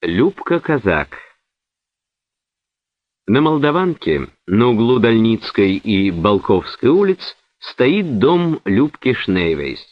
Любка-казак На Молдаванке, на углу Дальницкой и Балковской улиц, стоит дом Любки Шнейвейс.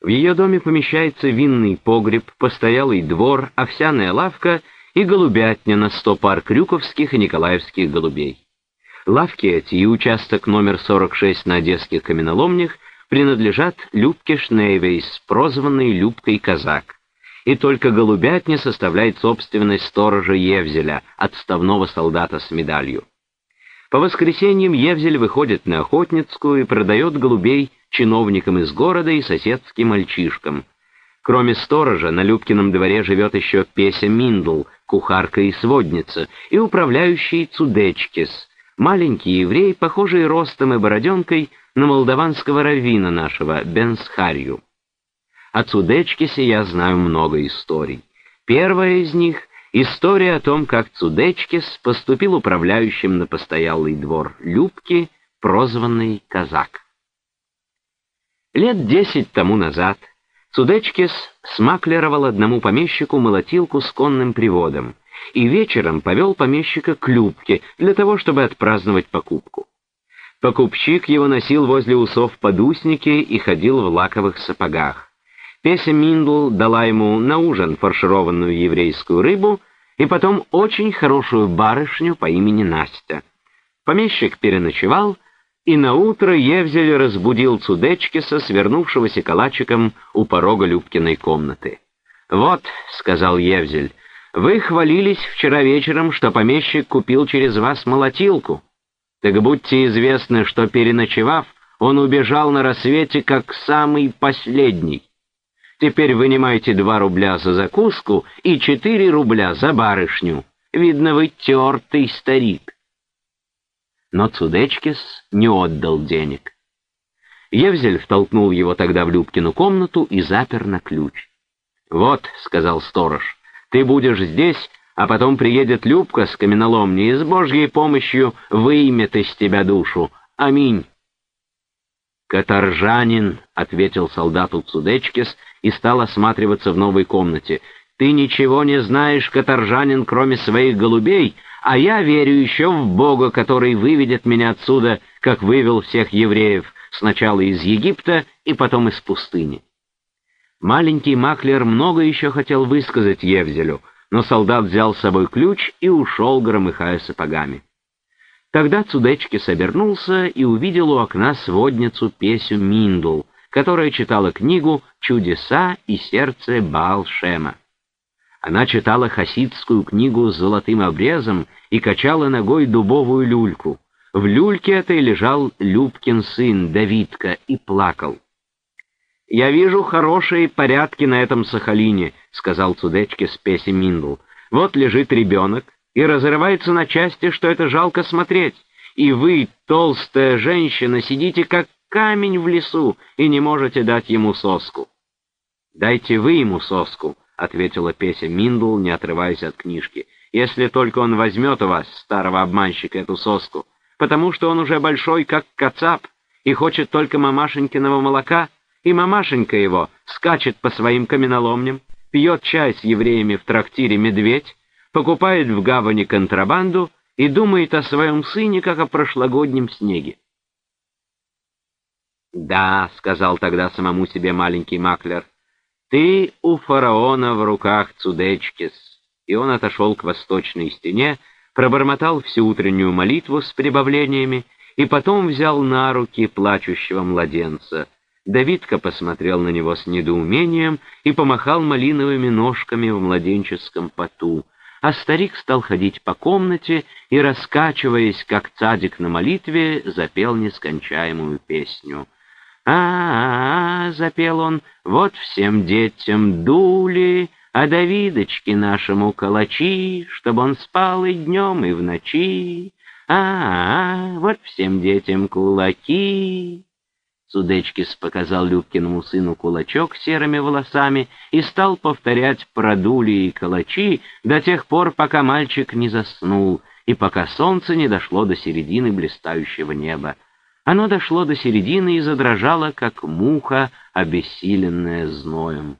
В ее доме помещается винный погреб, постоялый двор, овсяная лавка и голубятня на сто пар крюковских и николаевских голубей. Лавки эти и участок номер 46 на Одесских каменоломнях принадлежат Любке Шнейвейс, прозванной Любкой Казак и только голубятня составляет собственность сторожа Евзеля, отставного солдата с медалью. По воскресеньям Евзель выходит на Охотницкую и продает голубей чиновникам из города и соседским мальчишкам. Кроме сторожа, на Любкином дворе живет еще Песя Миндл, кухарка и сводница, и управляющий Цудечкис, маленький еврей, похожий ростом и бороденкой на молдаванского раввина нашего, Бенсхарью. О Цудечкисе я знаю много историй. Первая из них — история о том, как Цудечкис поступил управляющим на постоялый двор Любки, прозванный Казак. Лет десять тому назад Цудечкис смаклировал одному помещику молотилку с конным приводом и вечером повел помещика к Любке для того, чтобы отпраздновать покупку. Покупщик его носил возле усов подусники и ходил в лаковых сапогах. Песя Миндл дала ему на ужин фаршированную еврейскую рыбу и потом очень хорошую барышню по имени Настя. Помещик переночевал, и наутро Евзель разбудил Цудечкиса, свернувшегося калачиком у порога Любкиной комнаты. «Вот», — сказал Евзель, — «вы хвалились вчера вечером, что помещик купил через вас молотилку. Так будьте известны, что, переночевав, он убежал на рассвете как самый последний». Теперь вынимайте два рубля за закуску и четыре рубля за барышню. Видно, вы тертый старик. Но Цудечкис не отдал денег. Евзель втолкнул его тогда в Любкину комнату и запер на ключ. «Вот», — сказал сторож, — «ты будешь здесь, а потом приедет Любка с каменоломни и с Божьей помощью выймет из тебя душу. Аминь». «Каторжанин», — ответил солдату Цудечкис и стал осматриваться в новой комнате. «Ты ничего не знаешь, каторжанин, кроме своих голубей, а я верю еще в Бога, который выведет меня отсюда, как вывел всех евреев, сначала из Египта и потом из пустыни». Маленький маклер много еще хотел высказать Евзелю, но солдат взял с собой ключ и ушел, громыхая сапогами. Тогда Цудечки собернулся и увидел у окна сводницу Песю Миндул, которая читала книгу «Чудеса и сердце Баал-Шема». Она читала хасидскую книгу с золотым обрезом и качала ногой дубовую люльку. В люльке этой лежал Любкин сын Давидка и плакал. «Я вижу хорошие порядки на этом Сахалине», — сказал Цудечки с Песи Миндл. «Вот лежит ребенок, и разрывается на части, что это жалко смотреть. И вы, толстая женщина, сидите как камень в лесу и не можете дать ему соску. «Дайте вы ему соску», — ответила Песя Миндл, не отрываясь от книжки, «если только он возьмет у вас, старого обманщика, эту соску, потому что он уже большой, как кацап, и хочет только мамашенькиного молока, и мамашенька его скачет по своим каменоломням, пьет чай с евреями в трактире «Медведь», покупает в гавани контрабанду и думает о своем сыне, как о прошлогоднем снеге. «Да», — сказал тогда самому себе маленький маклер, — «ты у фараона в руках, Цудечкис». И он отошел к восточной стене, пробормотал всю утреннюю молитву с прибавлениями и потом взял на руки плачущего младенца. Давидка посмотрел на него с недоумением и помахал малиновыми ножками в младенческом поту а старик стал ходить по комнате и, раскачиваясь, как цадик на молитве, запел нескончаемую песню. «А-а-а!» — запел он, — «вот всем детям дули, а Давидочке нашему калачи, чтобы он спал и днем, и в ночи. А-а-а! Вот всем детям кулаки!» Судечкис показал Любкиному сыну кулачок серыми волосами и стал повторять про дули и калачи до тех пор, пока мальчик не заснул и пока солнце не дошло до середины блистающего неба. Оно дошло до середины и задрожало, как муха, обессиленная зноем.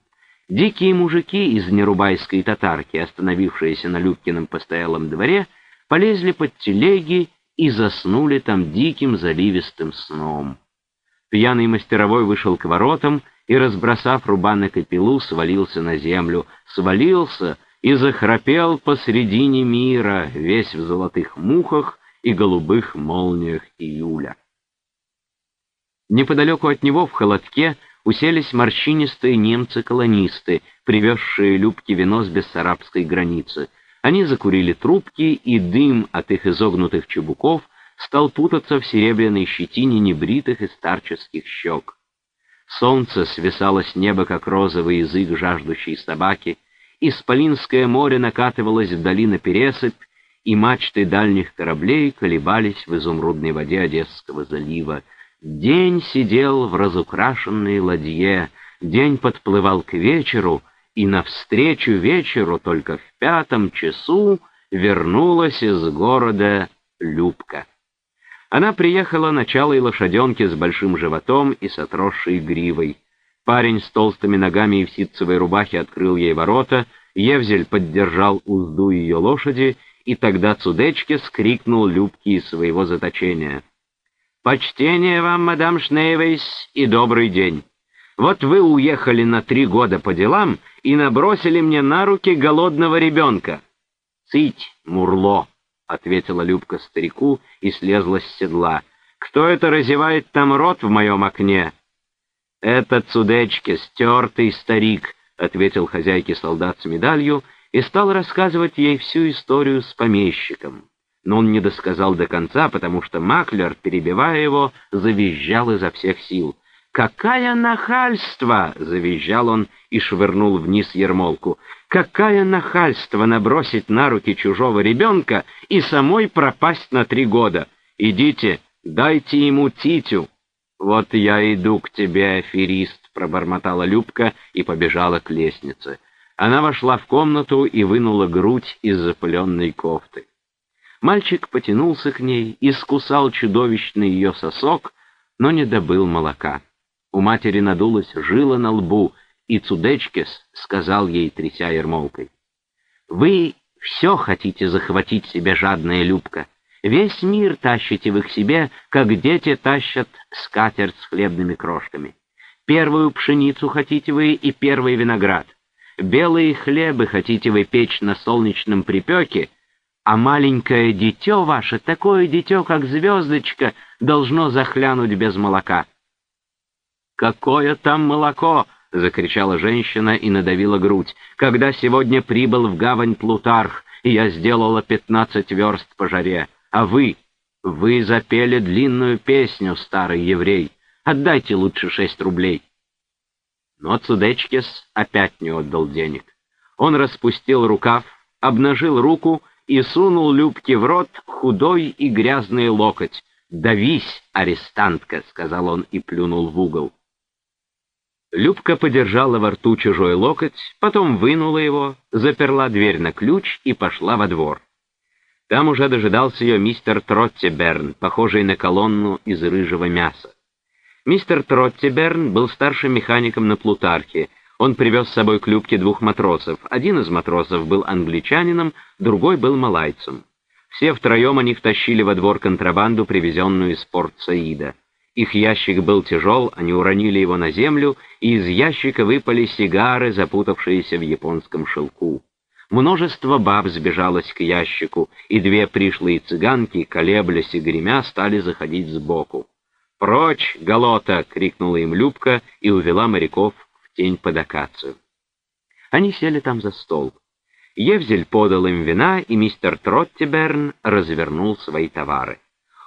Дикие мужики из нерубайской татарки, остановившиеся на Любкином постоялом дворе, полезли под телеги и заснули там диким заливистым сном. Пьяный мастеровой вышел к воротам и, разбросав рубанок и пилу, свалился на землю, свалился и захрапел посредине мира, весь в золотых мухах и голубых молниях июля. Неподалеку от него в холодке уселись морщинистые немцы-колонисты, привезшие Любке вино с бессарабской границы. Они закурили трубки, и дым от их изогнутых чубуков стал путаться в серебряной щетине небритых и старческих щек. Солнце свисало с неба, как розовый язык жаждущей собаки, Исполинское море накатывалось вдали на пересыпь, и мачты дальних кораблей колебались в изумрудной воде Одесского залива. День сидел в разукрашенной ладье, день подплывал к вечеру, и навстречу вечеру только в пятом часу вернулась из города Любка. Она приехала на чалой лошаденке с большим животом и с отросшей гривой. Парень с толстыми ногами и в ситцевой рубахе открыл ей ворота, Евзель поддержал узду ее лошади, и тогда Цудечке скрикнул Любке из своего заточения. «Почтение вам, мадам Шнейвейс, и добрый день. Вот вы уехали на три года по делам и набросили мне на руки голодного ребенка». «Цыть, Мурло!» — ответила Любка старику и слезла с седла. «Кто это разевает там рот в моем окне?» «Это Цудечке, стертый старик», — ответил хозяйке солдат с медалью и стал рассказывать ей всю историю с помещиком но он не досказал до конца, потому что Маклер, перебивая его, завизжал изо всех сил. «Какая нахальство!» — завизжал он и швырнул вниз ермолку. «Какая нахальство набросить на руки чужого ребенка и самой пропасть на три года! Идите, дайте ему титю!» «Вот я иду к тебе, аферист!» — пробормотала Любка и побежала к лестнице. Она вошла в комнату и вынула грудь из запыленной кофты. Мальчик потянулся к ней, искусал чудовищный ее сосок, но не добыл молока. У матери надулась жила на лбу, и Цудечкес сказал ей, тряся ермолкой, «Вы все хотите захватить себе, жадная Любка. Весь мир тащите вы к себе, как дети тащат скатерть с хлебными крошками. Первую пшеницу хотите вы и первый виноград. Белые хлебы хотите вы печь на солнечном припеке, а маленькое дитё ваше, такое дитё, как звездочка, должно захлянуть без молока. «Какое там молоко!» — закричала женщина и надавила грудь. «Когда сегодня прибыл в гавань Плутарх, и я сделала пятнадцать верст по жаре, а вы, вы запели длинную песню, старый еврей. Отдайте лучше шесть рублей». Но Цудечкис опять не отдал денег. Он распустил рукав, обнажил руку и сунул Любке в рот худой и грязный локоть. «Давись, арестантка!» — сказал он и плюнул в угол. Любка подержала во рту чужой локоть, потом вынула его, заперла дверь на ключ и пошла во двор. Там уже дожидался ее мистер Троттеберн, похожий на колонну из рыжего мяса. Мистер Троттеберн был старшим механиком на Плутархе, он привез с собой к Любке двух матросов. Один из матросов был англичанином, другой был малайцем. Все втроем они втащили во двор контрабанду, привезенную из порт Саида. Их ящик был тяжел, они уронили его на землю, и из ящика выпали сигары, запутавшиеся в японском шелку. Множество баб сбежалось к ящику, и две пришлые цыганки, колеблясь и гремя, стали заходить сбоку. «Прочь, голота!» — крикнула им Любка и увела моряков тень под акацию. Они сели там за стол. Евзель подал им вина, и мистер Троттиберн развернул свои товары.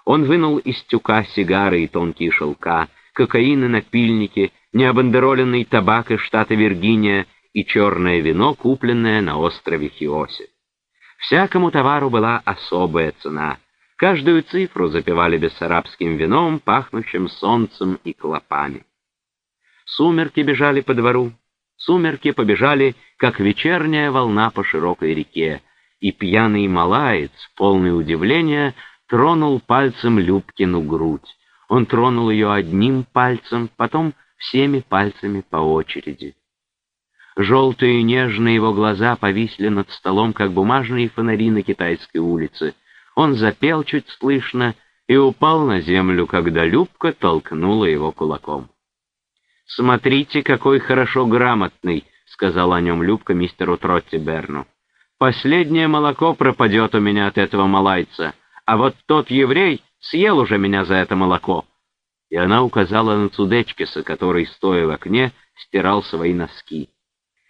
Он вынул из тюка сигары и тонкие шелка, кокаин и напильники, необандероленный табак из штата Виргиния и черное вино, купленное на острове Хиосе. Всякому товару была особая цена. Каждую цифру запивали бессарабским вином, пахнущим солнцем и клопами. Сумерки бежали по двору, сумерки побежали, как вечерняя волна по широкой реке, и пьяный малаец, полный удивления, тронул пальцем Любкину грудь. Он тронул ее одним пальцем, потом всеми пальцами по очереди. Желтые нежные его глаза повисли над столом, как бумажные фонари на китайской улице. Он запел чуть слышно и упал на землю, когда Любка толкнула его кулаком. «Смотрите, какой хорошо грамотный», — сказал о нем Любка мистеру Тротти Берну. «Последнее молоко пропадет у меня от этого малайца, а вот тот еврей съел уже меня за это молоко». И она указала на Цудечкиса, который, стоя в окне, стирал свои носки.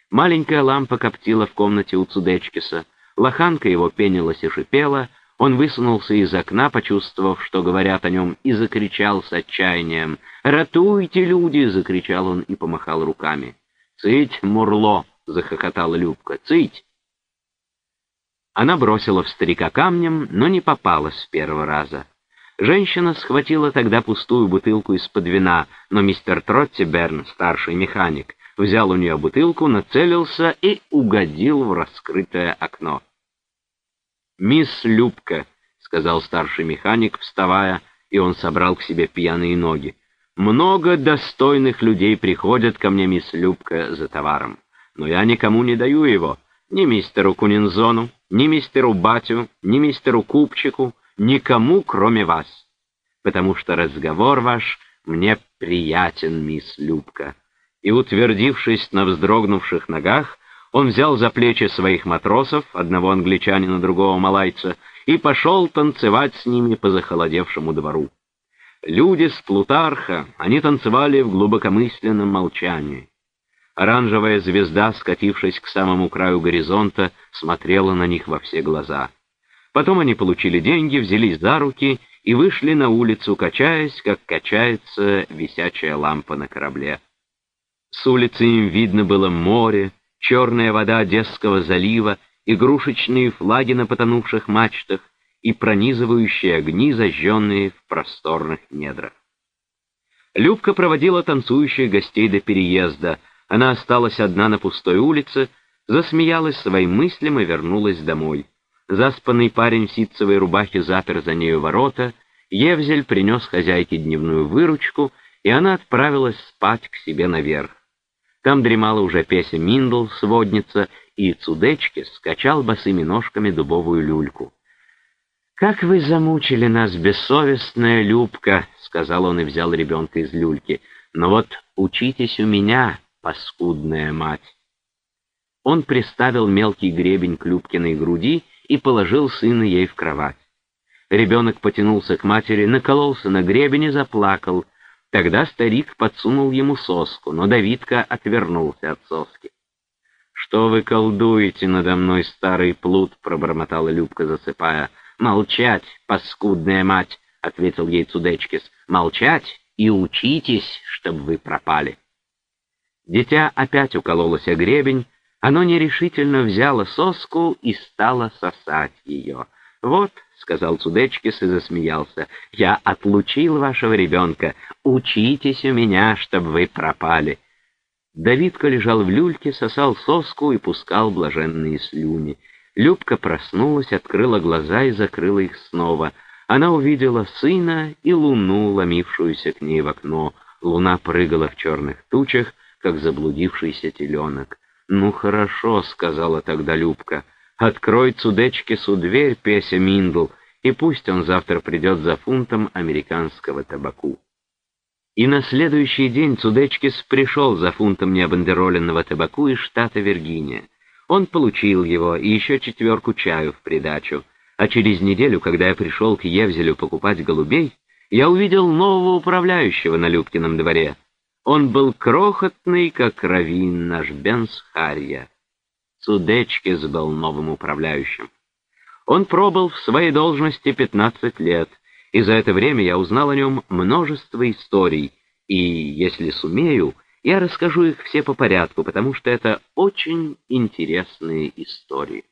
Маленькая лампа коптила в комнате у Цудечкиса, лоханка его пенилась и шипела, он высунулся из окна, почувствовав, что говорят о нем, и закричал с отчаянием. «Ратуйте, люди!» — закричал он и помахал руками. «Цыть, Мурло!» — захохотала Любка. «Цыть!» Она бросила в старика камнем, но не попалась с первого раза. Женщина схватила тогда пустую бутылку из-под вина, но мистер Троттиберн, старший механик, взял у нее бутылку, нацелился и угодил в раскрытое окно. «Мисс Любка», — сказал старший механик, вставая, и он собрал к себе пьяные ноги. «Много достойных людей приходят ко мне, мисс Любка, за товаром, но я никому не даю его, ни мистеру Кунинзону, ни мистеру Батю, ни мистеру Купчику, никому, кроме вас, потому что разговор ваш мне приятен, мисс Любка» и, утвердившись на вздрогнувших ногах, он взял за плечи своих матросов, одного англичанина, другого малайца, и пошел танцевать с ними по захолодевшему двору. Люди с Плутарха, они танцевали в глубокомысленном молчании. Оранжевая звезда, скатившись к самому краю горизонта, смотрела на них во все глаза. Потом они получили деньги, взялись за руки и вышли на улицу, качаясь, как качается висячая лампа на корабле. С улицы им видно было море, черная вода Одесского залива, игрушечные флаги на потонувших мачтах и пронизывающие огни, зажженные в просторных недрах. Любка проводила танцующих гостей до переезда. Она осталась одна на пустой улице, засмеялась своим мыслям и вернулась домой. Заспанный парень в ситцевой рубахе запер за нею ворота, Евзель принес хозяйке дневную выручку, и она отправилась спать к себе наверх. Там дремала уже Песя Миндл, сводница, и Цудечки скачал босыми ножками дубовую люльку. «Как вы замучили нас, бессовестная Любка!» — сказал он и взял ребенка из люльки. «Но вот учитесь у меня, паскудная мать!» Он приставил мелкий гребень к Любкиной груди и положил сына ей в кровать. Ребенок потянулся к матери, накололся на гребень и заплакал — Тогда старик подсунул ему соску, но Давидка отвернулся от соски. «Что вы колдуете надо мной, старый плут?» — пробормотала Любка, засыпая. «Молчать, паскудная мать!» — ответил ей Цудечкис. «Молчать и учитесь, чтобы вы пропали». Дитя опять укололось о гребень, оно нерешительно взяло соску и стало сосать ее. «Вот», — сказал Цудечкис и засмеялся, — «я отлучил вашего ребенка. Учитесь у меня, чтобы вы пропали». Давидка лежал в люльке, сосал соску и пускал блаженные слюни. Любка проснулась, открыла глаза и закрыла их снова. Она увидела сына и луну, ломившуюся к ней в окно. Луна прыгала в черных тучах, как заблудившийся теленок. «Ну хорошо», — сказала тогда Любка, — Открой Цудечкису дверь, Песя Миндл, и пусть он завтра придет за фунтом американского табаку. И на следующий день Цудечкис пришел за фунтом необандероленного табаку из штата Виргиния. Он получил его и еще четверку чаю в придачу, а через неделю, когда я пришел к Евзелю покупать голубей, я увидел нового управляющего на Любкином дворе. Он был крохотный, как равин наш Бенс Харья. Судечкис был новым управляющим. Он пробыл в своей должности 15 лет, и за это время я узнал о нем множество историй, и, если сумею, я расскажу их все по порядку, потому что это очень интересные истории.